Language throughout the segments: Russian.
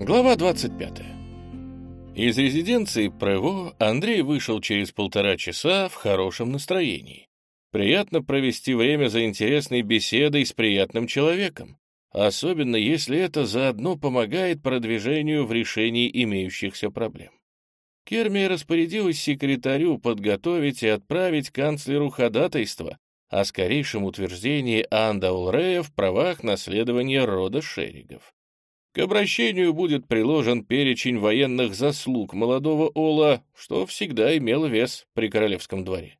Глава 25. Из резиденции Прево Андрей вышел через полтора часа в хорошем настроении. Приятно провести время за интересной беседой с приятным человеком, особенно если это заодно помогает продвижению в решении имеющихся проблем. Кермия распорядилась секретарю подготовить и отправить канцлеру ходатайство о скорейшем утверждении Анда Улрея в правах наследования рода Шеригов. К обращению будет приложен перечень военных заслуг молодого Ола, что всегда имело вес при королевском дворе.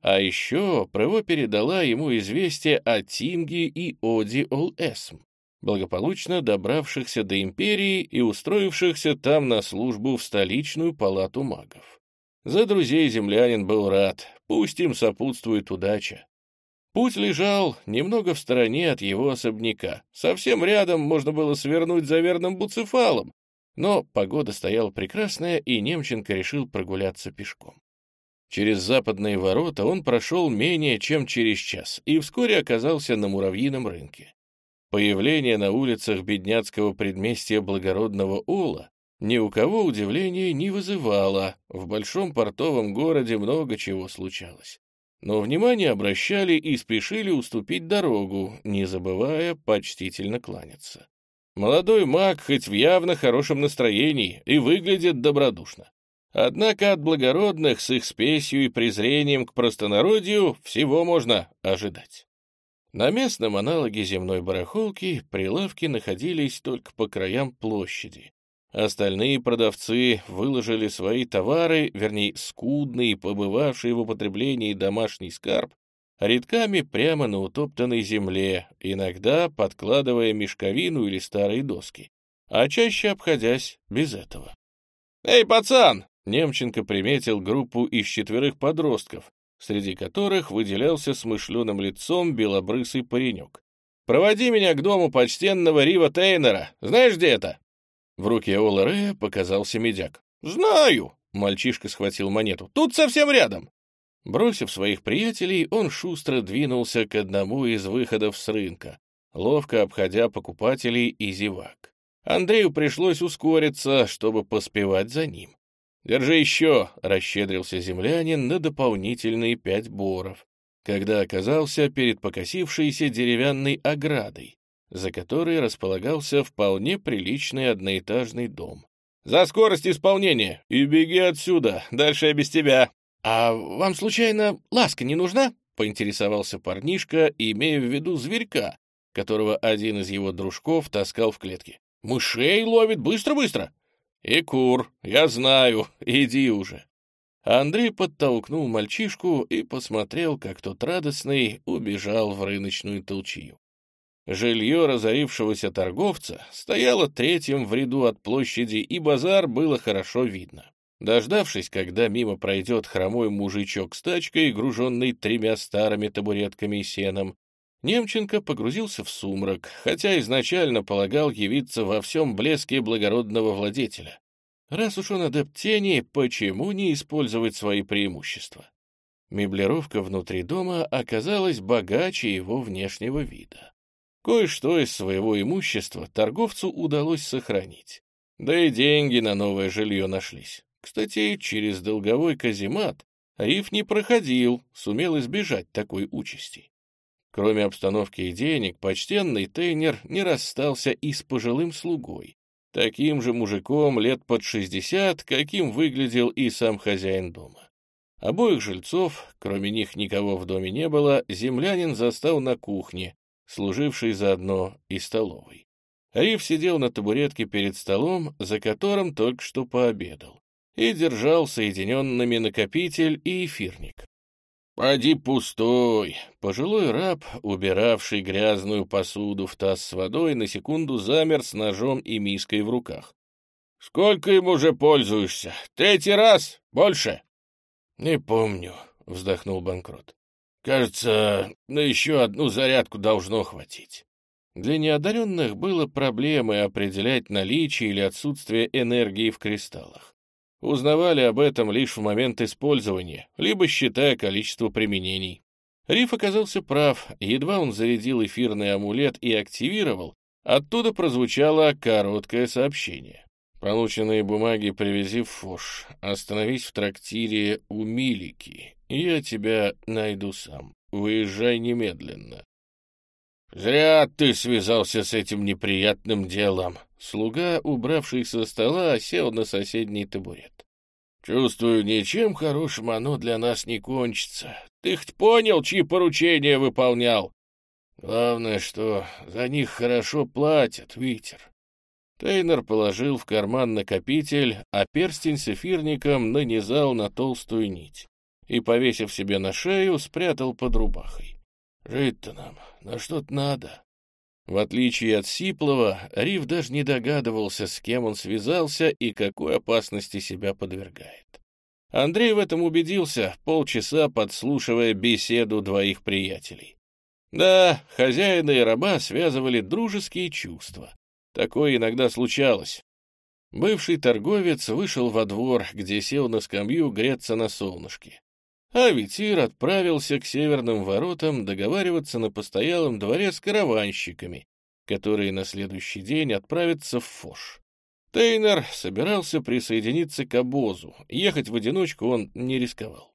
А еще Прево передала ему известие о Тинге и Оди Ол-Эсм, благополучно добравшихся до империи и устроившихся там на службу в столичную палату магов. За друзей землянин был рад, пусть им сопутствует удача. Путь лежал немного в стороне от его особняка. Совсем рядом можно было свернуть за верным буцефалом, но погода стояла прекрасная, и Немченко решил прогуляться пешком. Через западные ворота он прошел менее чем через час и вскоре оказался на муравьином рынке. Появление на улицах бедняцкого предместья благородного Ола ни у кого удивления не вызывало, в большом портовом городе много чего случалось но внимание обращали и спешили уступить дорогу, не забывая почтительно кланяться. Молодой маг хоть в явно хорошем настроении и выглядит добродушно. Однако от благородных с их спесью и презрением к простонародью всего можно ожидать. На местном аналоге земной барахолки прилавки находились только по краям площади, Остальные продавцы выложили свои товары, вернее, скудный, побывавший в употреблении домашний скарб, редками прямо на утоптанной земле, иногда подкладывая мешковину или старые доски, а чаще обходясь без этого. «Эй, пацан!» — Немченко приметил группу из четверых подростков, среди которых выделялся смышленым лицом белобрысый паренек. «Проводи меня к дому почтенного Рива Тейнера. Знаешь, где это?» В руке Ола показался медяк. «Знаю!» — мальчишка схватил монету. «Тут совсем рядом!» Бросив своих приятелей, он шустро двинулся к одному из выходов с рынка, ловко обходя покупателей и зевак. Андрею пришлось ускориться, чтобы поспевать за ним. «Держи еще!» — расщедрился землянин на дополнительные пять боров, когда оказался перед покосившейся деревянной оградой, за которой располагался вполне приличный одноэтажный дом. «За скорость исполнения! И беги отсюда! Дальше я без тебя!» «А вам, случайно, ласка не нужна?» — поинтересовался парнишка, имея в виду зверька, которого один из его дружков таскал в клетке. «Мышей ловит быстро-быстро!» «И кур, я знаю, иди уже!» Андрей подтолкнул мальчишку и посмотрел, как тот радостный убежал в рыночную толчью. Жилье разорившегося торговца стояло третьим в ряду от площади, и базар было хорошо видно. Дождавшись, когда мимо пройдет хромой мужичок с тачкой, груженный тремя старыми табуретками и сеном, Немченко погрузился в сумрак, хотя изначально полагал явиться во всем блеске благородного владетеля. Раз уж он адепт тени, почему не использовать свои преимущества? Меблировка внутри дома оказалась богаче его внешнего вида. Кое-что из своего имущества торговцу удалось сохранить. Да и деньги на новое жилье нашлись. Кстати, через долговой каземат Риф не проходил, сумел избежать такой участи. Кроме обстановки и денег, почтенный Тейнер не расстался и с пожилым слугой, таким же мужиком лет под шестьдесят, каким выглядел и сам хозяин дома. Обоих жильцов, кроме них никого в доме не было, землянин застал на кухне, служившей заодно и столовой. Риф сидел на табуретке перед столом, за которым только что пообедал, и держал соединенными накопитель и эфирник. «Поди пустой!» Пожилой раб, убиравший грязную посуду в таз с водой, на секунду замер с ножом и миской в руках. «Сколько им уже пользуешься? Третий раз? Больше?» «Не помню», — вздохнул банкрот. Кажется, на еще одну зарядку должно хватить. Для неодаренных было проблемой определять наличие или отсутствие энергии в кристаллах. Узнавали об этом лишь в момент использования, либо считая количество применений. Риф оказался прав, едва он зарядил эфирный амулет и активировал, Оттуда прозвучало короткое сообщение. Полученные бумаги привези в Фош. Остановись в трактире у Милики. Я тебя найду сам. Выезжай немедленно. «Зря ты связался с этим неприятным делом». Слуга, убравший со стола, сел на соседний табурет. «Чувствую, ничем хорошим оно для нас не кончится. Ты хоть понял, чьи поручения выполнял?» «Главное, что за них хорошо платят, Витер». Тейнер положил в карман накопитель, а перстень с эфирником нанизал на толстую нить и, повесив себе на шею, спрятал под рубахой. «Жить-то нам на что-то надо». В отличие от Сиплова, Рив даже не догадывался, с кем он связался и какой опасности себя подвергает. Андрей в этом убедился, полчаса подслушивая беседу двоих приятелей. Да, хозяина и раба связывали дружеские чувства. Такое иногда случалось. Бывший торговец вышел во двор, где сел на скамью греться на солнышке а Витир отправился к северным воротам договариваться на постоялом дворе с караванщиками, которые на следующий день отправятся в Фош. Тейнер собирался присоединиться к обозу, ехать в одиночку он не рисковал.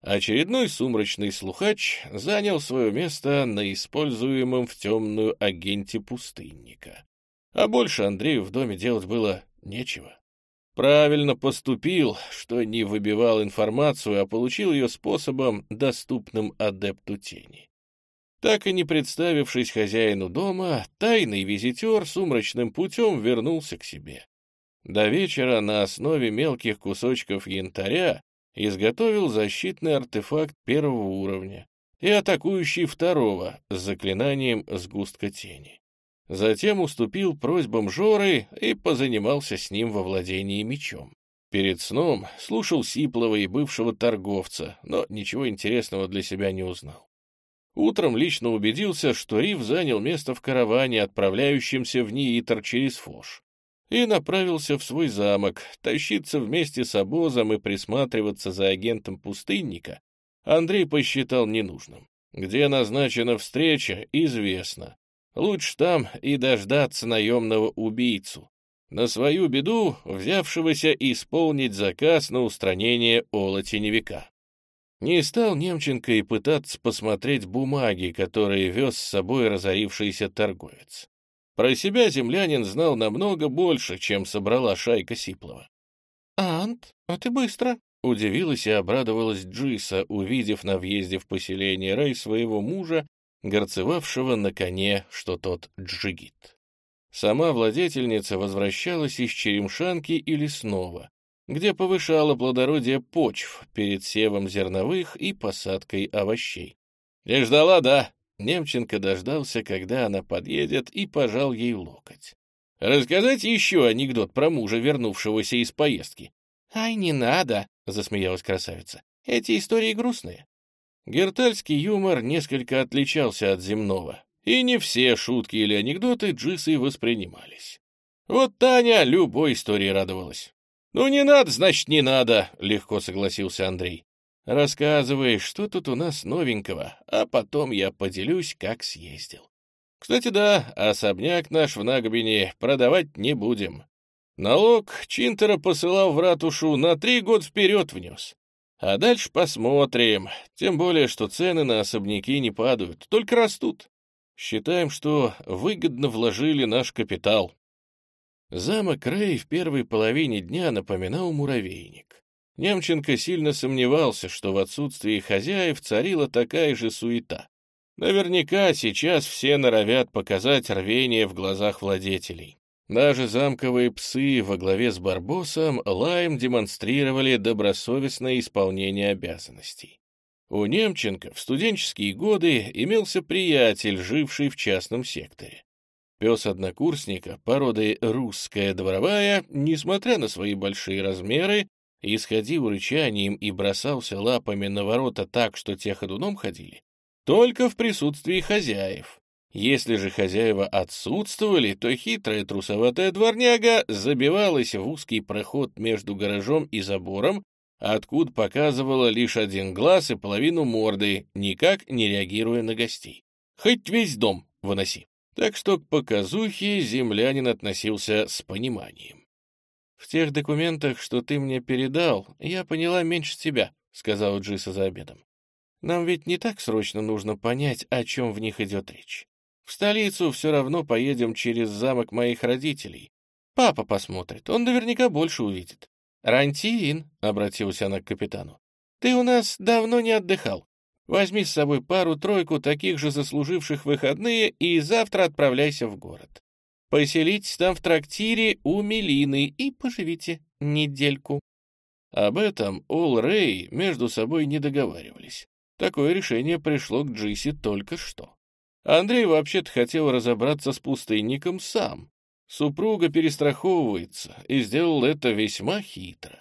Очередной сумрачный слухач занял свое место на используемом в темную агенте пустынника. А больше Андрею в доме делать было нечего. Правильно поступил, что не выбивал информацию, а получил ее способом, доступным адепту тени. Так и не представившись хозяину дома, тайный визитер сумрачным путем вернулся к себе. До вечера на основе мелких кусочков янтаря изготовил защитный артефакт первого уровня и атакующий второго с заклинанием сгустка тени. Затем уступил просьбам Жоры и позанимался с ним во владении мечом. Перед сном слушал Сиплова и бывшего торговца, но ничего интересного для себя не узнал. Утром лично убедился, что Рив занял место в караване, отправляющемся в Ниитер через Фош, и направился в свой замок, тащиться вместе с обозом и присматриваться за агентом пустынника Андрей посчитал ненужным. Где назначена встреча, известно. Лучше там и дождаться наемного убийцу, на свою беду взявшегося исполнить заказ на устранение Ола Теневика. Не стал Немченко и пытаться посмотреть бумаги, которые вез с собой разорившийся торговец. Про себя землянин знал намного больше, чем собрала шайка Сиплова. «Ант, а ты быстро!» — удивилась и обрадовалась Джиса, увидев на въезде в поселение Рэй своего мужа горцевавшего на коне, что тот джигит. Сама владетельница возвращалась из Черемшанки и Лесного, где повышала плодородие почв перед севом зерновых и посадкой овощей. «Не ждала, да?» Немченко дождался, когда она подъедет, и пожал ей локоть. «Рассказать еще анекдот про мужа, вернувшегося из поездки?» «Ай, не надо!» — засмеялась красавица. «Эти истории грустные. Гертальский юмор несколько отличался от земного, и не все шутки или анекдоты Джисой воспринимались. Вот Таня любой истории радовалась. «Ну не надо, значит, не надо», — легко согласился Андрей. «Рассказывай, что тут у нас новенького, а потом я поделюсь, как съездил. Кстати, да, особняк наш в Нагобине продавать не будем. Налог Чинтера посылал в ратушу на три года вперед внес. А дальше посмотрим. Тем более, что цены на особняки не падают, только растут. Считаем, что выгодно вложили наш капитал. Замок Рэй в первой половине дня напоминал муравейник. Немченко сильно сомневался, что в отсутствии хозяев царила такая же суета. Наверняка сейчас все норовят показать рвение в глазах владетелей. Даже замковые псы во главе с Барбосом лаем демонстрировали добросовестное исполнение обязанностей. У Немченко в студенческие годы имелся приятель, живший в частном секторе. Пес однокурсника породы русская дворовая, несмотря на свои большие размеры, исходил рычанием и бросался лапами на ворота так, что те ходуном ходили, только в присутствии хозяев. Если же хозяева отсутствовали, то хитрая трусоватая дворняга забивалась в узкий проход между гаражом и забором, откуда показывала лишь один глаз и половину морды, никак не реагируя на гостей. Хоть весь дом выноси. так что к показухе землянин относился с пониманием. «В тех документах, что ты мне передал, я поняла меньше тебя», — сказала Джиса за обедом. «Нам ведь не так срочно нужно понять, о чем в них идет речь. В столицу все равно поедем через замок моих родителей. Папа посмотрит, он наверняка больше увидит. «Рантин», — обратилась она к капитану, — «ты у нас давно не отдыхал. Возьми с собой пару-тройку таких же заслуживших выходные и завтра отправляйся в город. Поселитесь там в трактире у Мелины и поживите недельку». Об этом Ол Рэй между собой не договаривались. Такое решение пришло к Джиси только что. Андрей вообще-то хотел разобраться с пустынником сам. Супруга перестраховывается и сделал это весьма хитро.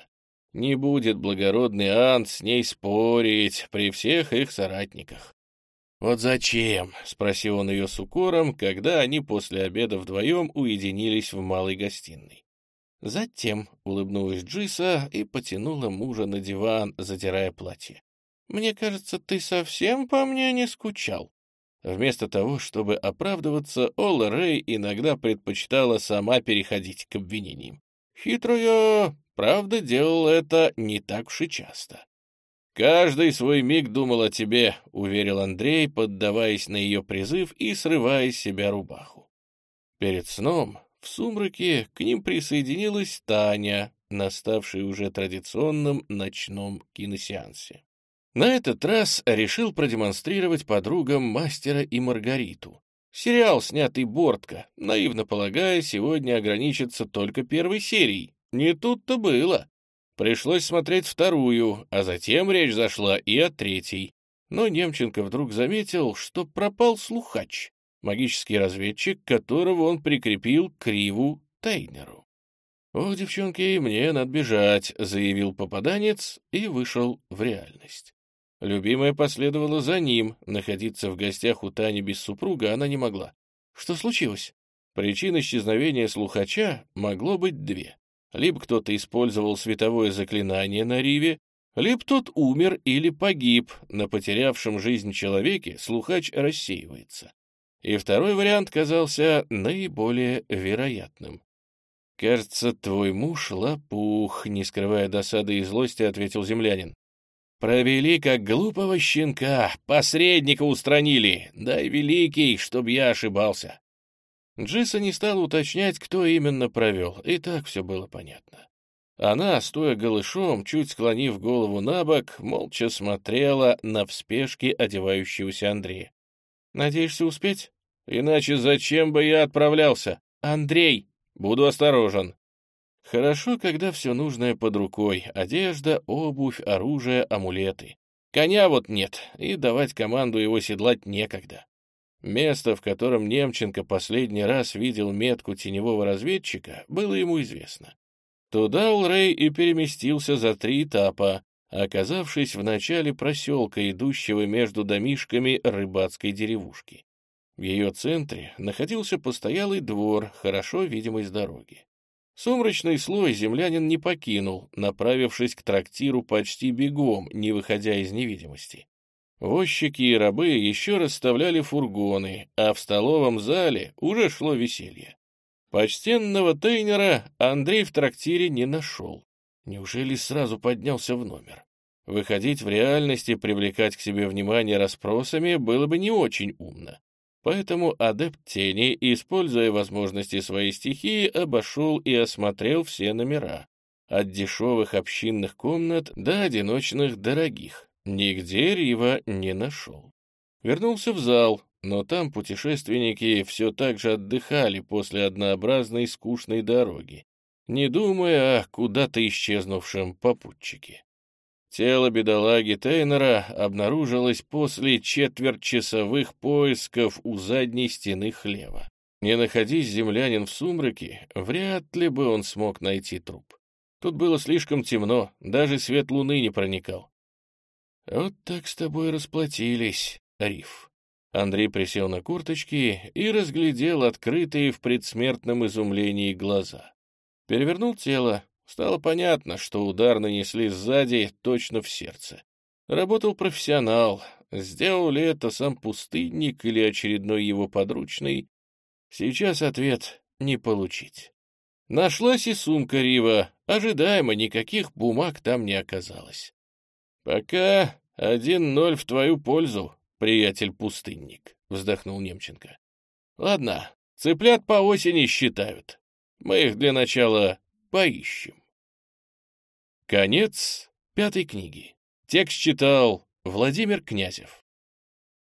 Не будет благородный Ан с ней спорить при всех их соратниках. «Вот зачем?» — спросил он ее с укором, когда они после обеда вдвоем уединились в малой гостиной. Затем улыбнулась Джиса и потянула мужа на диван, затирая платье. «Мне кажется, ты совсем по мне не скучал». Вместо того, чтобы оправдываться, Ола Рэй иногда предпочитала сама переходить к обвинениям. Хитрая Правда, делал это не так уж и часто. «Каждый свой миг думал о тебе», — уверил Андрей, поддаваясь на ее призыв и срывая с себя рубаху. Перед сном в сумраке к ним присоединилась Таня, наставшая уже традиционном ночном киносеансе. На этот раз решил продемонстрировать подругам мастера и Маргариту. Сериал, снятый Бортко, наивно полагая, сегодня ограничится только первой серией, не тут-то было. Пришлось смотреть вторую, а затем речь зашла и о третьей. Но Немченко вдруг заметил, что пропал слухач, магический разведчик, которого он прикрепил к Риву Тейнеру. «О, девчонки, мне надо бежать», — заявил попаданец и вышел в реальность. Любимая последовала за ним, находиться в гостях у Тани без супруга она не могла. Что случилось? Причин исчезновения слухача могло быть две. Либо кто-то использовал световое заклинание на Риве, либо тот умер или погиб, на потерявшем жизнь человеке слухач рассеивается. И второй вариант казался наиболее вероятным. «Кажется, твой муж лопух», — не скрывая досады и злости, ответил землянин. «Провели как глупого щенка, посредника устранили, дай великий, чтоб я ошибался». Джиса не стала уточнять, кто именно провел, и так все было понятно. Она, стоя голышом, чуть склонив голову на бок, молча смотрела на вспешки одевающегося Андрея. «Надеешься успеть? Иначе зачем бы я отправлялся? Андрей! Буду осторожен!» Хорошо, когда все нужное под рукой — одежда, обувь, оружие, амулеты. Коня вот нет, и давать команду его седлать некогда. Место, в котором Немченко последний раз видел метку теневого разведчика, было ему известно. Туда Улрей и переместился за три этапа, оказавшись в начале проселка, идущего между домишками рыбацкой деревушки. В ее центре находился постоялый двор, хорошо видимый с дороги. Сумрачный слой землянин не покинул, направившись к трактиру почти бегом, не выходя из невидимости. Возчики и рабы еще расставляли фургоны, а в столовом зале уже шло веселье. Почтенного Тейнера Андрей в трактире не нашел. Неужели сразу поднялся в номер? Выходить в реальность и привлекать к себе внимание расспросами было бы не очень умно. Поэтому адепт тени, используя возможности своей стихии, обошел и осмотрел все номера. От дешевых общинных комнат до одиночных дорогих. Нигде Рива не нашел. Вернулся в зал, но там путешественники все так же отдыхали после однообразной скучной дороги, не думая о куда-то исчезнувшем попутчике. Тело бедолаги Тейнера обнаружилось после четвертьчасовых поисков у задней стены хлева. Не находясь землянин в сумраке, вряд ли бы он смог найти труп. Тут было слишком темно, даже свет луны не проникал. «Вот так с тобой расплатились, Риф». Андрей присел на курточки и разглядел открытые в предсмертном изумлении глаза. Перевернул тело. Стало понятно, что удар нанесли сзади точно в сердце. Работал профессионал. Сделал ли это сам пустынник или очередной его подручный, Сейчас ответ не получить. Нашлась и сумка Рива. Ожидаемо никаких бумаг там не оказалось. Пока один ноль в твою пользу, приятель-пустынник, вздохнул Немченко. Ладно, цыплят по осени считают. Мы их для начала поищем. Конец пятой книги. Текст читал Владимир Князев.